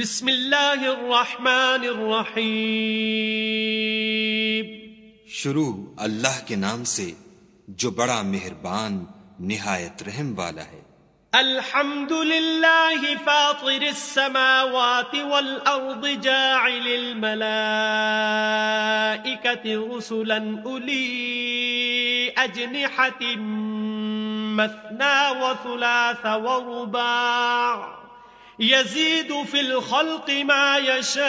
بسم اللہ الرحمن الرحیم۔ شروع اللہ کے نام سے جو بڑا مہربان نہایت رحم والا ہے۔ الحمد للہ فاطر السماوات والارض جاعل الملائکة رسلا اولی اجنحة مثنا وثلاث ورباع۔ يزيد في الخلق ما يشاء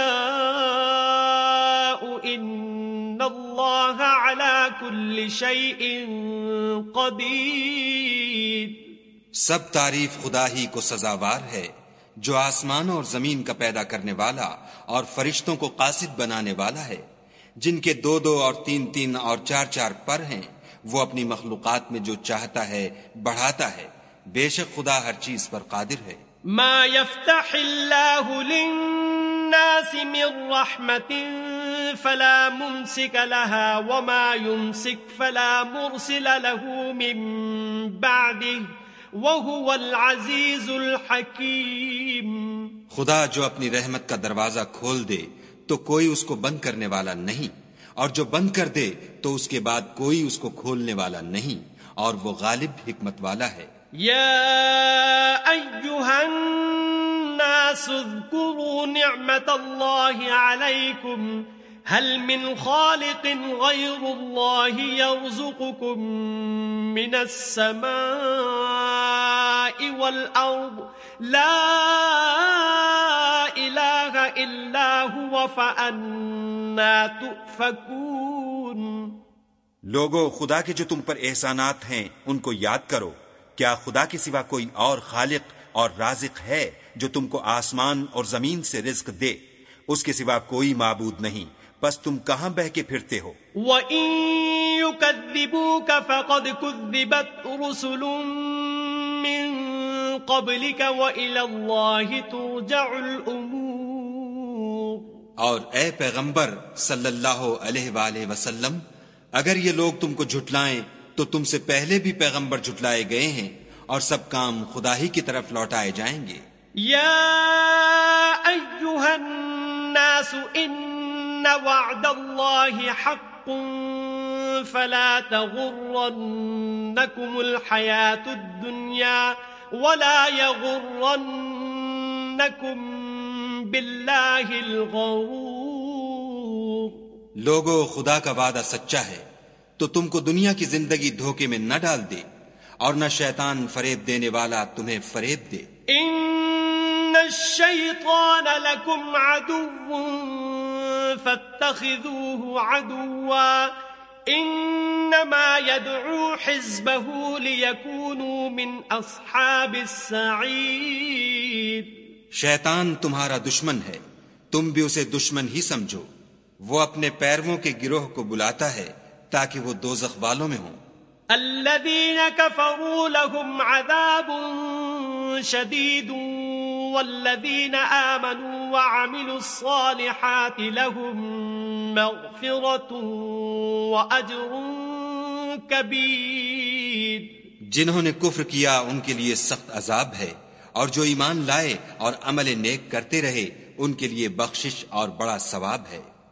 إن الله على كل شيء قدير. سب تعریف خدا ہی کو سزاوار ہے، جو آسمان اور زمین کا پیدا کرنے والا اور فرشتوں کو قاصد بنانے والا ہے۔ جن کے دو دو اور تین تین اور چار چار پر ہیں، وہ اپنی مخلوقات میں جو چاہتا ہے، بڑھاتا ہے۔ بے شک خدا ہر چیز پر قادر ہے۔ ما يفتح الله للناس من رحمة فلا ممسك لها وما يمسك فلا مرسل له من بعده وهو العزيز الحكيم خدا جو اپنی رحمت کا دروازہ کھول دے تو کوئی اس کو بند کرنے والا نہیں اور جو بند کر دے تو اس کے بعد کوئی اس کو کھولنے والا نہیں اور وہ غالب حکمت والا ہے۔ يا أيها الناس اذكروا نعمة الله عليكم. هل من خالق غير الله يرزقكم من السماء والأرض؟ لا إله إلا هو فأنا تؤفكون. لوگو، خدا کے جو تم پر احسانات ہیں، ان کو یاد کرو۔ کیا خدا کے سوا کوئی اور خالق اور رازق ہے جو تم کو آسمان اور زمین سے رزق دے؟ اس کے سوا کوئی معبود نہیں۔ بس تم کہاں بہ کے پھرتے ہو؟ وَإِن يُكَذِّبُوكَ فَقَدْ كُذِّبَتْ رُسُلٌ مِّن قَبْلِكَ وَإِلَى اللَّهِ تُرْجَعُ الْأُمُورِ۔ اور اے پیغمبر صلی اللہ علیہ وآلہ وسلم اگر یہ لوگ تم کو جھٹلائیں تو تم سے پہلے بھی پیغمبر جھٹلائے گئے ہیں اور سب کام خدا ہی کی طرف لوٹائے جائیں گے۔ یا ایوہا الناس ان وعد اللہ حق فلا تغرنکم الحیات الدنیا ولا یغرنکم باللہ الغرور۔ لوگو خدا کا وعدہ سچا ہے۔ تو تم کو دنیا کی زندگی دھوکے میں نہ ڈال دے اور نہ شیطان فریب دینے والا تمہیں فریب دے۔ ان الشیطان لکم عدو فاتخذوه عدوا انما يدعو حزبه ليكونوا من اصحاب السعید شیطان تمہارا دشمن ہے۔ تم بھی اسے دشمن ہی سمجھو۔ وہ اپنے پیرووں کے گروہ کو بلاتا ہے۔ تاکہ وہ دوزخ والوں میں ہوں۔ الذين كفروا لهم عذاب شديد والذين آمنوا وعملوا الصالحات لهم مغفرة وأجر كبير۔ جنہوں نے کفر کیا ان کے لیے سخت عذاب ہے۔ اور جو ایمان لائے اور عمل نیک کرتے رہے ان کے لیے بخشش اور بڑا ثواب ہے۔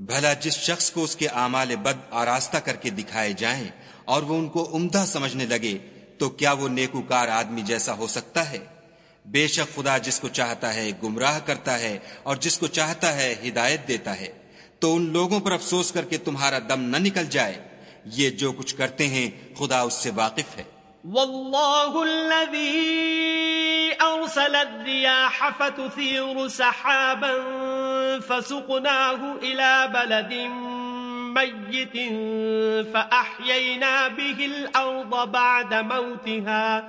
بھلا جس شخص کو اس کے اعمال بد آراستہ کر کے دکھائے جائیں اور وہ ان کو عمدہ سمجھنے لگے تو کیا وہ نیکوکار آدمی جیسا ہو سکتا ہے؟ بے شک خدا جس کو چاہتا ہے گمراہ کرتا ہے اور جس کو چاہتا ہے ہدایت دیتا ہے۔ تو ان لوگوں پر افسوس کر کے تمہارا دم نہ نکل جائے۔ یہ جو کچھ کرتے ہیں خدا اس سے واقف ہے۔ والله الذي أرسل الرياح فتثير سحابا فسقناه إلى بلد ميت فأحيينا به الأرض بعد موتها.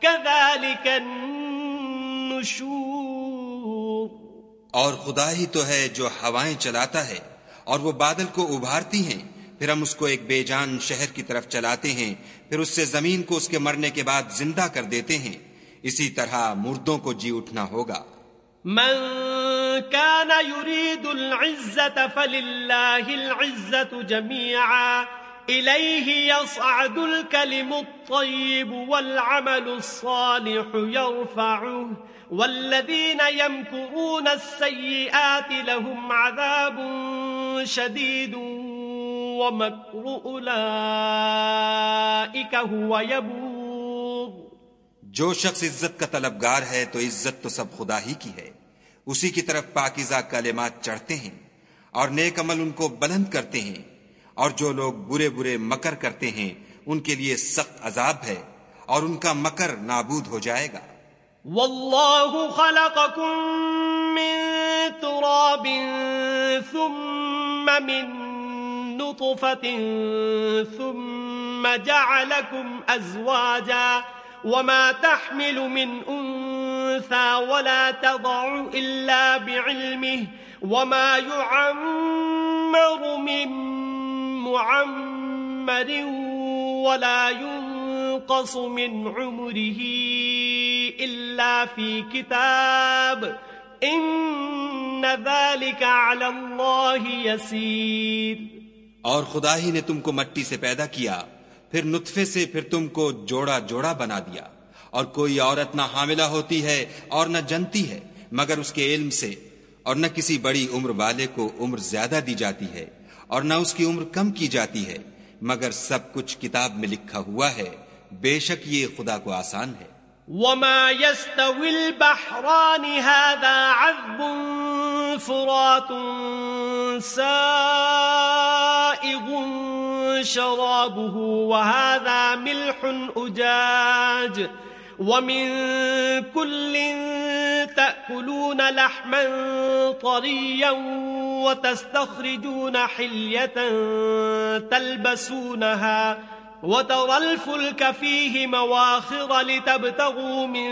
كذلك النشور. اور خدا ہی تو ہے جو ہوائیں چلاتا ہے اور وہ بادل کو ابھارتی ہیں. پھر ہم اس کو ایک بے جان شہر کی طرف چلاتے ہیں. پھر اس سے زمین کو اس کے مرنے کے بعد زندہ کر دیتے ہیں. اسی طرح مردوں کو جی اٹھنا ہوگا. من كان يريد العزة فلله العزة جميعا إليه يصعد الكلم الطيب والعمل الصالح يرفعه والذين يمكرون السيئات لهم عذاب شديد ومكر أولئك هو يبور جو شخص عزت کا طلبگار ہے تو عزت تو سب خدا ہی کی ہے۔ اسی کی طرف پاکیزہ کلمات چڑھتے ہیں اور نیک عمل ان کو بلند کرتے ہیں اور جو لوگ برے برے مکر کرتے ہیں، ان کے لیے سخت عذاب ہے اور ان کا مکر نابود ہو جائے گا۔ والله خلقكم من تراب ثم من نطفة ثم جعلكم أزواجا وما تحمل من أنثى ولا تضع إلا بعلمه وما يعمر من معمر ولا ينقص من عمره إلا في كتاب إن ذلك على الله يسير اور خدا ہی نے تم کو مٹی سے پیدا کیا، پھر نطفے سے پھر تم کو جوڑا جوڑا بنا دیا۔ اور کوئی عورت نہ حاملہ ہوتی ہے اور نہ جنتی ہے، مگر اس کے علم سے، اور نہ کسی بڑی عمر والے کو عمر زیادہ دی جاتی ہے، اور نہ اس کی عمر کم کی جاتی ہے، مگر سب کچھ کتاب میں لکھا ہوا ہے، بے شک یہ خدا کو آسان ہے۔ وما يستوي البحران هذا عذب فرات سائغ شرابه، وهذا ملح أجاج ومن كل تأكلون لحما طريا وتستخرجون حلية تلبسونها وترى الفلك فيه مواخر لتبتغوا من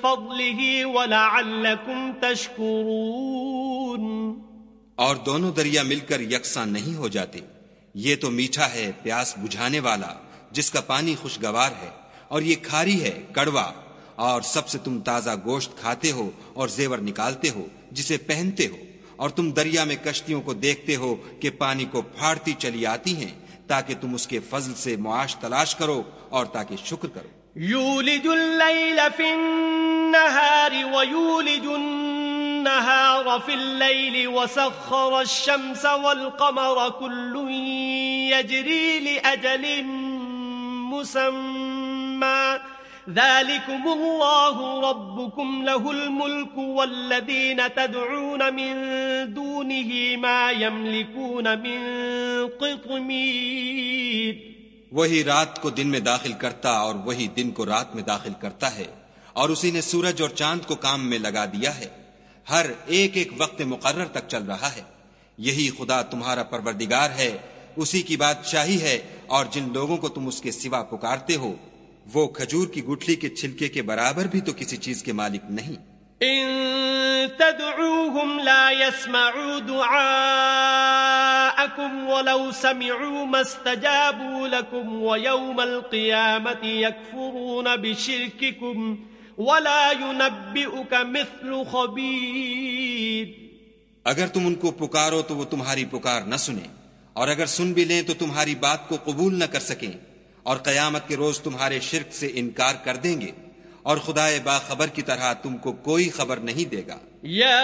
فضله ولعلكم تشكرون اور دونوں دریا مل کر یکساں نہیں ہو جاتے۔ یہ تو میٹھا ہے، پیاس بجھانے والا، جس کا پانی خوشگوار ہے۔ اور یہ کھاری ہے، کڑوا۔ اور سب سے تم تازہ گوشت کھاتے ہو اور زیور نکالتے ہو، جسے پہنتے ہو۔ اور تم دریا میں کشتیوں کو دیکھتے ہو کہ پانی کو پھاڑتی چلی آتی ہیں، تاکہ تم اس کے فضل سے معاش تلاش کرو اور تاکہ شکر کرو۔ يولج الليل في النهار ويولج النهار في الليل وسخر الشمس والقمر كل يجري لأجل مسمى ذلكم الله ربكم له الملك والذين تدعون من دونه ما يملكون من قطمير وہی رات کو دن میں داخل کرتا اور وہی دن کو رات میں داخل کرتا ہے اور اسی نے سورج اور چاند کو کام میں لگا دیا ہے۔ ہر ایک ایک وقت مقرر تک چل رہا ہے۔ یہی خدا تمہارا پروردگار ہے۔ اسی کی بادشاہی ہے اور جن لوگوں کو تم اس کے سوا پکارتے ہو وہ کھجور کی گٹھلی کے چھلکے کے برابر بھی تو کسی چیز کے مالک نہیں۔ ان تدعوهم لا يسمعوا دعاءكم ولو سمعوا ما استجابوا لكم ويوم القيامة يكفرون بشرككم ولا ينبئك مثل خبير اگر تم ان کو پکارو تو وہ تمہاری پکار نہ سنیں اور اگر سن بھی لیں تو تمہاری بات کو قبول نہ کر سکیں۔ اور قیامت کے روز تمہارے شرک سے انکار کر دیں گے اور خدا باخبر کی طرح تم کو کوئی خبر نہیں دے گا۔ یا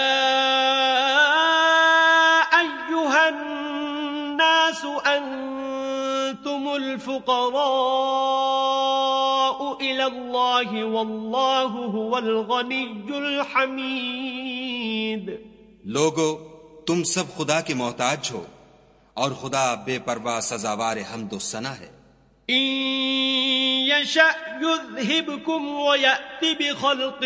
ایوہا الناس انتم الفقراء الى اللہ واللہ هو الغنی الحمید۔ لوگو تم سب خدا کے محتاج ہو اور خدا بے پرواہ سزاوار حمد و ثنا ہے۔ يشأ يذهبكم ويأتي بخلق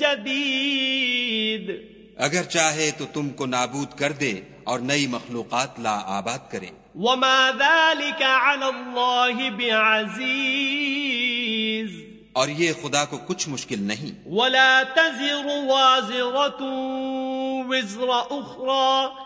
جديد۔ اگر چاہے تو تم کو نابود کر دے اور نئی مخلوقات لا آباد کرے۔ وما ذلك على الله بعزيز۔ اور یہ خدا کو کچھ مشکل نہیں۔ ولا تزر وازرة وزر أخرى۔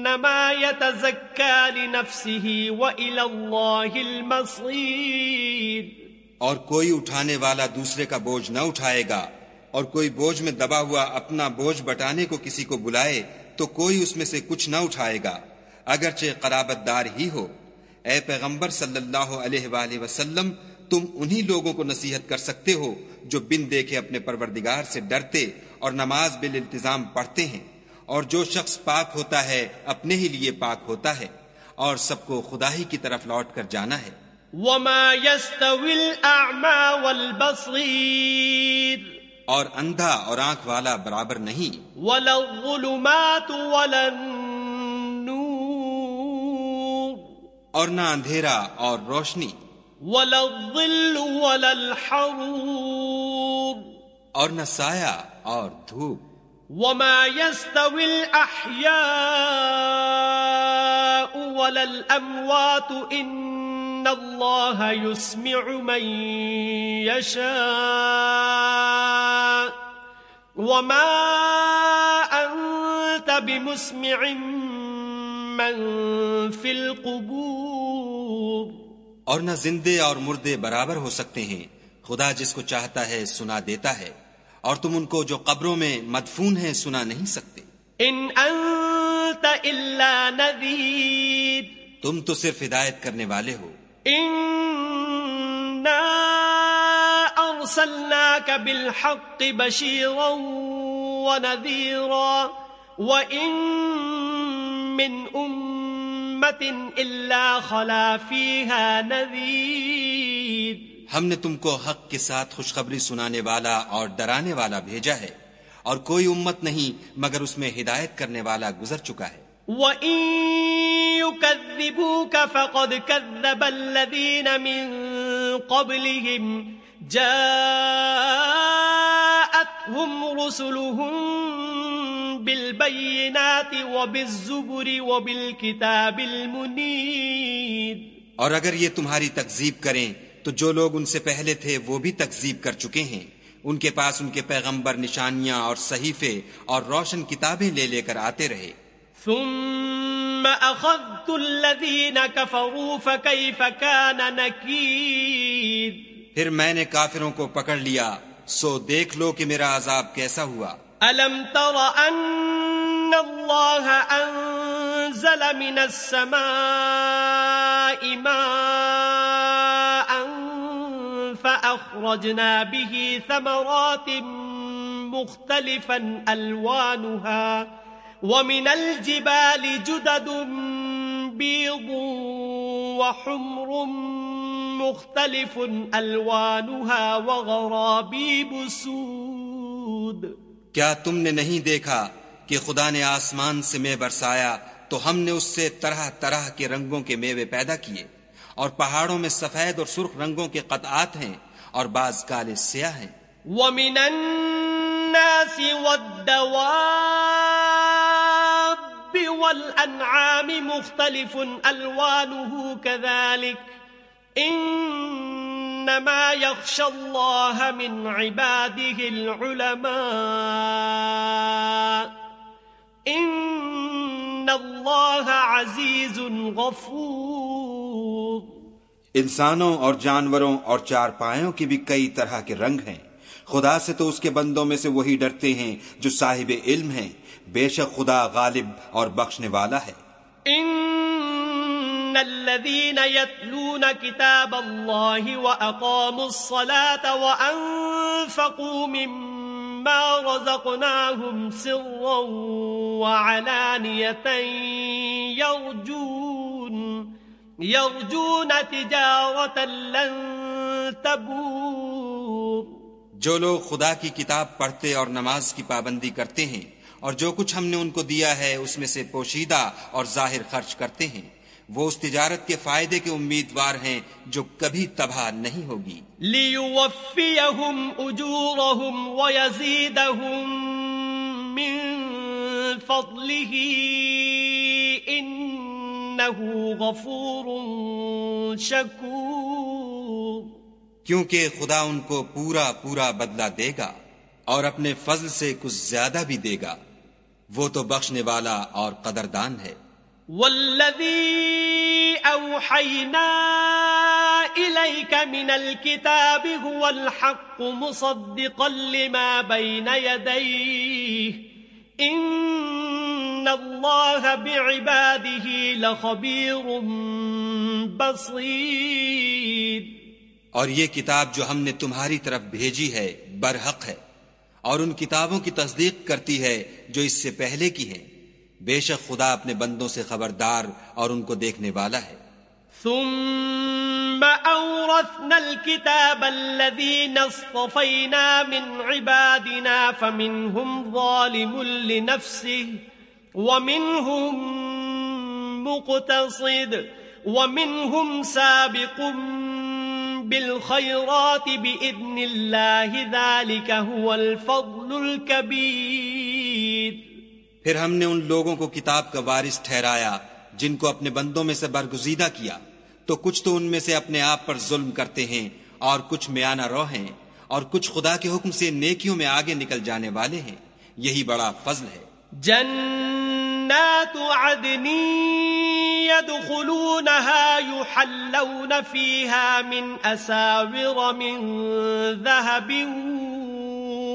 فإنما يتزكى لنفسه وإلى الله المصير. اور کوئی اٹھانے والا دوسرے کا بوجھ نہ اٹھائے گا اور کوئی بوجھ میں دبا ہوا اپنا بوجھ بٹانے کو کسی کو بلائے تو کوئی اس میں سے کچھ نہ اٹھائے گا، اگرچہ قرابت دار ہی ہو۔ اے پیغمبر صلی اللہ علیہ وآلہ وسلم، تم انہی لوگوں کو نصیحت کر سکتے ہو جو بن دیکھے اپنے پروردگار سے ڈرتے اور نماز بالالتزام پڑھتے ہیں۔ اور جو شخص پاک ہوتا ہے اپنے ہی لیے پاک ہوتا ہے اور سب کو خدا ہی کی طرف لوٹ کر جانا ہے۔ وما يستوي الأعمى والبصير۔ اور اندھا اور آنکھ والا برابر نہیں۔ ولا الظلمات ولا النور۔ اور نہ اندھیرا اور روشنی۔ ولا الظل ولا الحرور۔ اور نہ سایہ اور دھوپ۔ وما يستوي الأحياء ولا الأموات إن الله يسمع من يشاء وما أنت بمسمع من في القبور اور نہ زندے اور مردے برابر ہو سکتے ہیں۔ خدا جس کو چاہتا ہے سنا دیتا ہے۔ اور تم ان کو جو قبروں میں مدفون ہیں سنا نہیں سکتے۔ إن أنت إلا نذير تم تو صرف ہدایت کرنے والے ہو۔ إنا أرسلناك بالحق بشيرا ونذيرا وإن من أمة إلا خلا فيها نذير ہم نے تم کو حق کے ساتھ خوشخبری سنانے والا اور ڈرانے والا بھیجا ہے اور کوئی امت نہیں مگر اس میں ہدایت کرنے والا گزر چکا ہے۔ وَإِن يُكَذِّبُوكَ فَقَدْ كَذَّبَ الَّذِينَ مِن قَبْلِهِمْ جَاءَتْهُمْ رُسُلُهُم بِالْبَيِّنَاتِ وَبِالزُّبُرِ وَبِالْكِتَابِ الْمُنِيرِ اور اگر یہ تمہاری تکذیب کریں تو جو لوگ ان سے پہلے تھے وہ بھی تکذیب کر چکے ہیں۔ ان کے پاس ان کے پیغمبر نشانیاں اور صحیفے اور روشن کتابیں لے لے کر آتے رہے۔ ثم أخذت الذين كفروا فكيف كان نكير پھر میں نے کافروں کو پکڑ لیا۔ سو دیکھ لو کہ میرا عذاب کیسا ہوا۔ ألم تر أن الله أنزل من السماء ماء فأخرجنا به ثمرات مختلفا ألوانها، ومن الجبال جدد بيض وحمر مختلف ألوانها وغرابيب سود. کیا تم نے نہیں دیکھا کہ خدا نے آسمان سے میں برسایا تو ہم نے اس سے طرح طرح کے رنگوں کے میوے پیدا کیے؟ اور پہاڑوں میں سفید اور سرخ رنگوں کے قطعات ہیں اور بعض کالے سیاہ ہیں۔ ومن الناس والدواب والأنعام مختلف ألوانه كذلك إنما يخشى الله من عباده العلماء إن الله عزيز غفور۔ انسانوں اور جانوروں اور چار پایوں کے بھی کئی طرح کے رنگ ہیں۔ خدا سے تو اس کے بندوں میں سے وہی ڈرتے ہیں جو صاحب علم ہیں۔ بے شک خدا غالب اور بخشنے والا ہے۔ إن الذين يتلون كتاب الله وأقاموا الصلاة وأنفقوا مما رزقناهم سرا وعلانية يرجون يرجون تجارة لن تبور جو لوگ خدا کی کتاب پڑھتے اور نماز کی پابندی کرتے ہیں اور جو کچھ ہم نے ان کو دیا ہے اس میں سے پوشیدہ اور ظاہر خرچ کرتے ہیں۔ وہ اس تجارت کے فائدے کے امیدوار ہیں جو کبھی تباہ نہیں ہوگی۔ ليوفيهم أجورهم ويزيدهم من فضله إنه غفور شكور۔ کیونکہ خدا ان کو پورا پورا بدلہ دے گا اور اپنے فضل سے کچھ زیادہ بھی دے گا۔ وہ تو بخشنے والا اور قدردان ہے۔ والذي أوحينا إليك من الكتاب هو الحق مصدقا لما بين يديه إن الله بعباده لخبير بصير. اور یہ کتاب جو ہم نے تمہاری طرف بھیجی ہے برحق ہے اور ان کتابوں کی تصدیق کرتی ہے جو اس سے پہلے کی ہیں۔ بے شک خدا اپنے بندوں سے خبردار اور ان کو دیکھنے والا ہے۔ ثم أورثنا الكتاب الذين اصطفينا من عبادنا فمنهم ظالم لنفسه ومنهم مقتصد ومنهم سابق بالخيرات بإذن الله ذلك هو الفضل الكبير پھر ہم نے ان لوگوں کو کتاب کا وارث ٹھہرایا، جن کو اپنے بندوں میں سے برگزیدہ کیا۔ تو کچھ تو ان میں سے اپنے آپ پر ظلم کرتے ہیں اور کچھ میانہ رو ہیں اور کچھ خدا کے حکم سے نیکیوں میں آگے نکل جانے والے ہیں۔ یہی بڑا فضل ہے۔ جنات عدن يدخلونها يحلون فيها من أساور من ذهب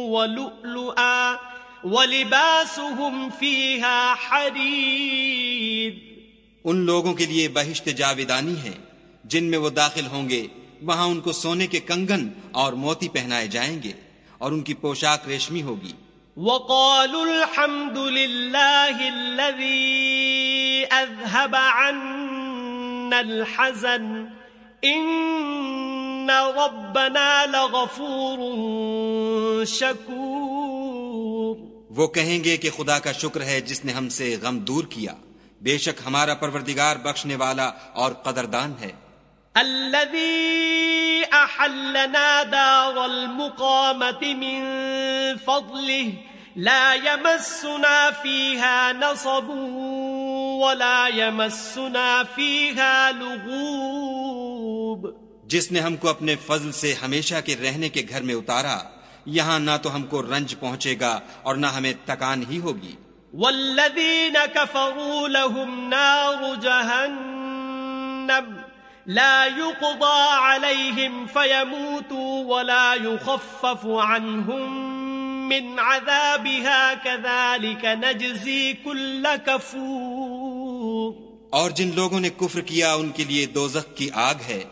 ولؤلؤا ولباسهم فيها حرير ان لوگوں کے لیے بہشت جاویدانی ہے جن میں وہ داخل ہوں گے وہاں ان کو سونے کے کنگن اور موتی پہنائے جائیں گے اور ان کی پوشاک ریشمی ہوگی۔ وقالوا الحمد لله الذي أذهب عنا الحزن إن ربنا لغفور شكور. وہ کہیں گے کہ خدا کا شکر ہے جس نے ہم سے غم دور کیا۔ بے شک ہمارا پروردگار بخشنے والا اور قدردان ہے۔ الذي أحلنا دار المقامة من فضله لا يمسنا فيها نصب ولا يمسنا فيها لغوب۔ جس نے ہم کو اپنے فضل سے ہمیشہ کے رہنے کے گھر میں اتارا یہاں نہ تو ہم کو رنج پہنچے گا اور نہ ہمیں تکان ہی ہوگی۔ والذين كفروا لهم نار جهنم لا يقضى عليهم فيموتوا ولا يخفف عنهم من عذابها كذلك نجزي كل كفور۔ اور جن لوگوں نے کفر کیا ان کے لیے دوزخ کی آگ ہے۔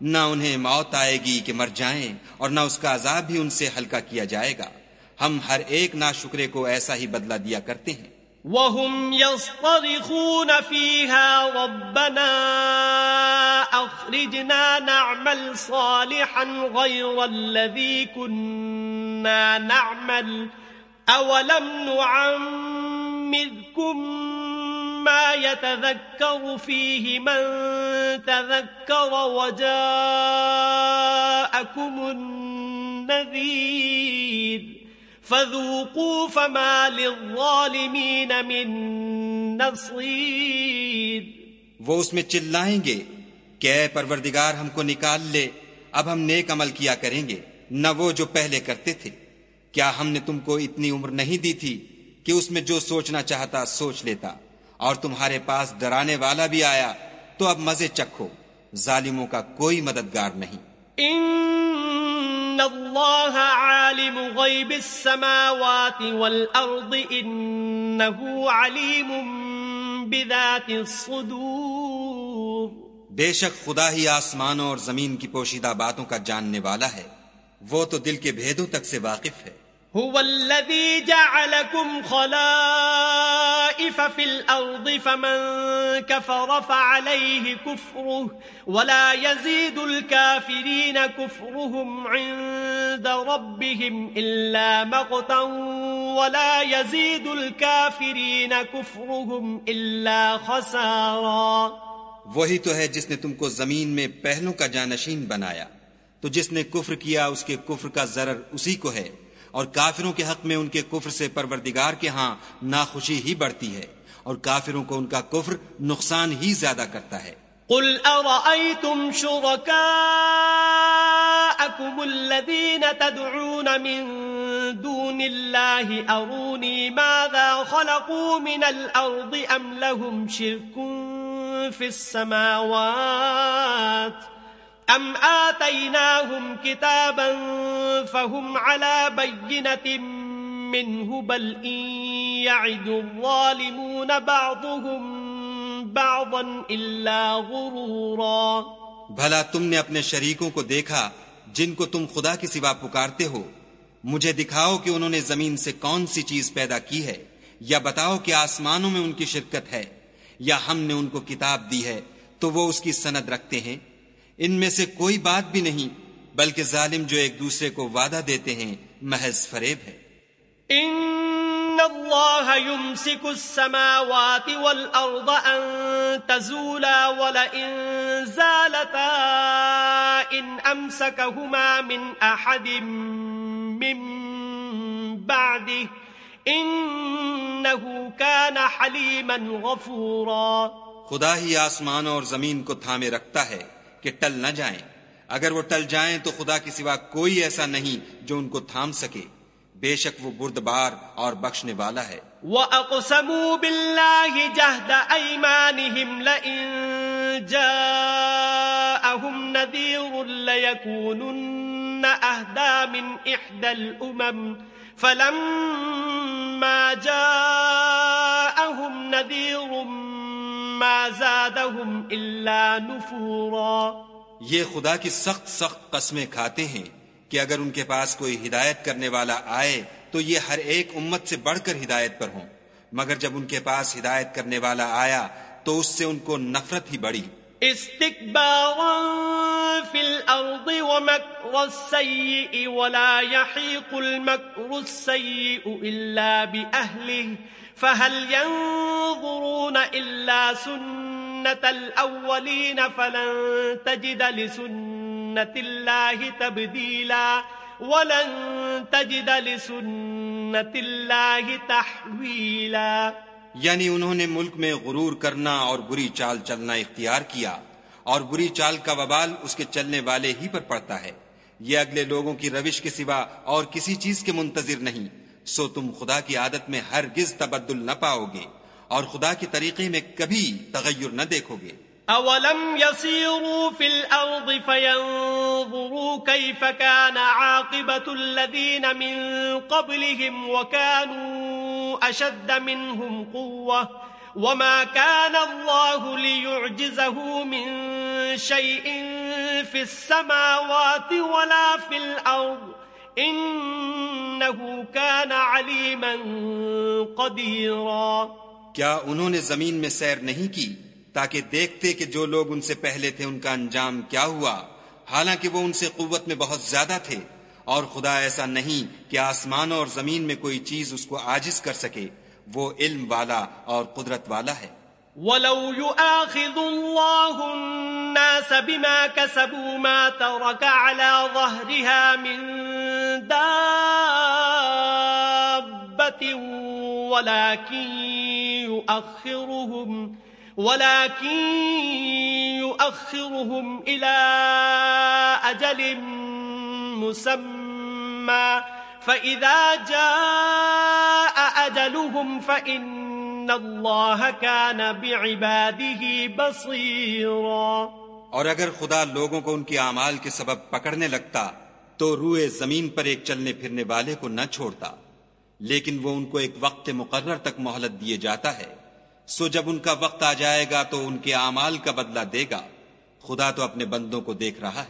نہ انہیں موت آئے گی کہ مر جائیں اور نہ اس کا عذاب بھی ان سے ہلکا کیا جائے گا۔ ہم ہر ایک نا شکرے کو ایسا ہی بدلہ دیا کرتے ہیں۔ وهم يصطرخون فيها ربنا أخرجنا نعمل صالحا غير الذي كنا نعمل أولم نعمذكم ما يتذكر فيه من تذكر وجاءكم النذير فذوقوا فما للظالمين من نصير وہ اس میں چلائیں گے۔ کہ اے پروردگار، ہم کو نکال لے۔ اب ہم نیک عمل کیا کریں گے۔ نہ وہ جو پہلے کرتے تھے۔ کیا ہم نے تم کو اتنی عمر نہیں دی تھی کہ اس میں جو سوچنا چاہتا سوچ لیتا؟ اور تمہارے پاس ڈرانے والا بھی آیا تو اب مزے چکھو ظالموں کا کوئی مددگار نہیں۔ ان اللہ عالم غیب السماوات والارض انه علیم بذات الصدور۔ بے شک خدا ہی آسمانوں اور زمین کی پوشیدہ باتوں کا جاننے والا ہے۔ وہ تو دل کے بھیدوں تک سے واقف ہے۔ هو الذي جعلكم خلائف في الأرض فمن كفر فعليه كفره ولا يزيد الكافرين كفرهم عند ربهم إلا مقتا ولا يزيد الكافرين كفرهم إلا خسارا وہی تو ہے جس نے تم کو زمین میں پہلوں کا جانشین بنایا تو جس نے کفر کیا اس کے کفر کا ضرر اسی کو ہے اور کافروں کے حق میں ان کے کفر سے پروردگار کے ہاں ناخوشی ہی بڑھتی ہے اور کافروں کو ان کا کفر نقصان ہی زیادہ کرتا ہے۔ قل أرأيتم شركاءكم الذين تدعون من دون الله أروني ماذا خلقوا من الأرض أم لهم شرك في السماوات أم آتيناهم كتابا فهم على بينة منه بل إن يعد الظالمون بعضهم بعضا إلا غرورا بھلا تم نے اپنے شریکوں کو دیکھا جن کو تم خدا کی سوا پکارتے ہو۔ مجھے دکھاؤ کہ انہوں نے زمین سے کون سی چیز پیدا کی ہے، یا بتاؤ کہ آسمانوں میں ان کی شرکت ہے، یا ہم نے ان کو کتاب دی ہے تو وہ اس کی سند رکھتے ہیں۔ ان میں سے کوئی بات بھی نہیں بلکہ ظالم جو ایک دوسرے کو وعدہ دیتے ہیں محض فریب ہے۔ إن الله يمسك السماوات والأرض أن تزولا ولئن زالتا إن أمسكهما من أحد من بعده إنه كان حليما غفورا۔ خدا ہی آسمانوں اور زمین کو تھامے رکھتا ہے۔ کہ ٹل نہ جائیں۔ اگر وہ ٹل جائیں تو خدا کے سوا کوئی ایسا نہیں جو ان کو تھام سکے۔ بے شک وہ بردبار اور بخشنے والا ہے۔ وَأَقْسَمُوا بِاللَّهِ جَهْدَ أَيْمَانِهِمْ لَئِن جَاءَهُمْ نَذِيرٌ لَيَكُونُنَّ أَهْدَى مِنْ إِحْدَى الْأُمَمِ فَلَمَّا جَاءَهُمْ نَذِيرٌ زَادَهُمْ إِلَّا نُفُورًا۔ یہ خدا کی سخت سخت قسمیں کھاتے ہیں کہ اگر ان کے پاس کوئی ہدایت کرنے والا آئے تو یہ ہر ایک امت سے بڑھ کر ہدایت پر ہوں۔ مگر جب ان کے پاس ہدایت کرنے والا آیا تو اس سے ان کو نفرت ہی بڑی استكبارا في الأرض ومكر السيء ولا يحيق المكر السيء إلا بأهله۔ فهل ينظرون إلا سنة الأولين فلن تجد لسنة الله تبديلا ولن تجد لسنة الله تحويلا یعنی انہوں نے ملک میں غرور کرنا اور بری چال چلنا اختیار کیا اور بری چال کا وبال اس کے چلنے والے ہی پر پڑتا ہے یہ اگلے لوگوں کی روش کے سوا اور کسی چیز کے منتظر نہیں سو تم خدا کی عادت میں ہرگز تبدل نہ پاؤ گے اور خدا کے طریقے میں کبھی تغیر نہ دیکھو گے۔ أولم يسيروا في الأرض فينظروا كيف كان عاقبة الذين من قبلهم وكانوا أشد منهم قوة وما كان الله ليعجزه من شيء في السماوات ولا في الأرض إنه كان عليما قديرا۔ کیا انہوں نے زمین میں سیر نہیں کی تاکہ دیکھتے کہ جو لوگ ان سے پہلے تھے ان کا انجام کیا ہوا؟ حالانکہ وہ ان سے قوت میں بہت زیادہ تھے۔ اور خدا ایسا نہیں کہ آسمان اور زمین میں کوئی چیز اس کو عاجز کر سکے۔ وہ علم والا اور قدرت والا ہے۔ ولو يؤاخذ الله الناس بما كسبوا ما ترك على ظهرها من دابة ولكن يؤخرهم ولكن يؤخرهم إلى أجل مسمى فإذا جاء أجلهم فإن الله كان بعباده بصيرا۔ اور اگر خدا لوگوں کو ان کے اعمال کے سبب پکڑنے لگتا، تو روئے زمین پر ایک چلنے پھرنے والے کو نہ چھوڑتا۔ لیکن وہ ان کو ایک وقت مقرر تک مہلت دیے جاتا ہے۔ سو جب ان کا وقت آ جائے گا، تو ان کے اعمال کا بدلہ دے گا۔ خدا تو اپنے بندوں کو دیکھ رہا ہے۔